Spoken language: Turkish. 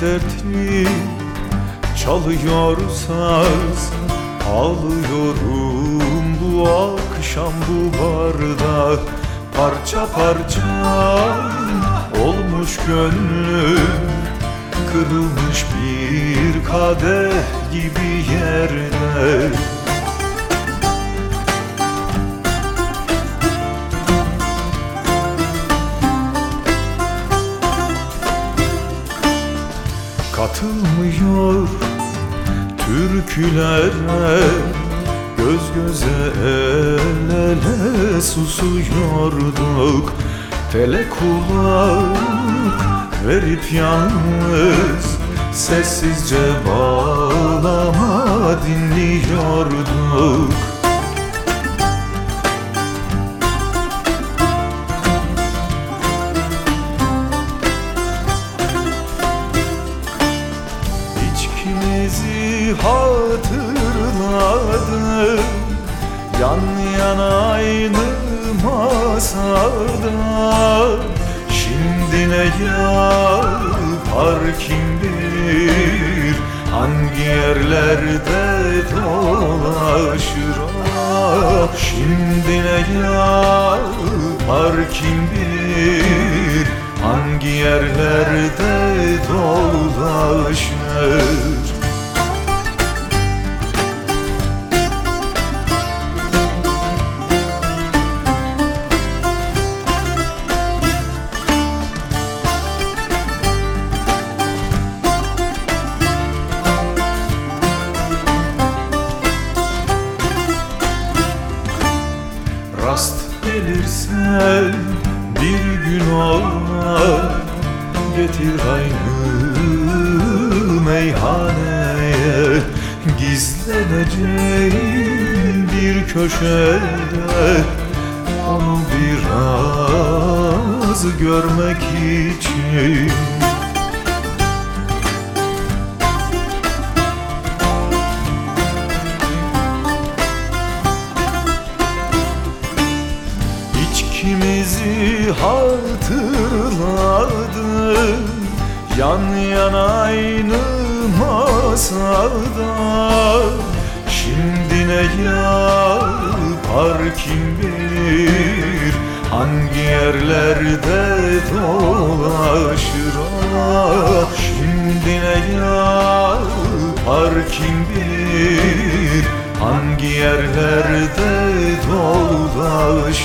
dertli Çalıyor saz Ağlıyorum bu akşam bu barda. Parça parça olmuş gönlüm Kırılmış bir kadeh gibi yerde Katılmıyor. Türkülere Göz göze el ele susuyorduk. Tele kulak verip yalnız Sessizce bağlama dinliyorduk hatırladım. Yan yana aynı masada. Şimdi ne yapar kim bilir? Hangi yerlerde dolaşır Şimdi ne yapar kim bilir? Hangi yerlerde dolaşır gelirsen bir gün olma Getir aynı meyhaneye Gizleneceğim bir köşede. Onu biraz görmek için hatırladım Yan yana aynı masada Şimdi ne yapar kim bilir Hangi yerlerde dolaşır Şimdi ne yapar kim bilir Hangi yerlerde dolaşır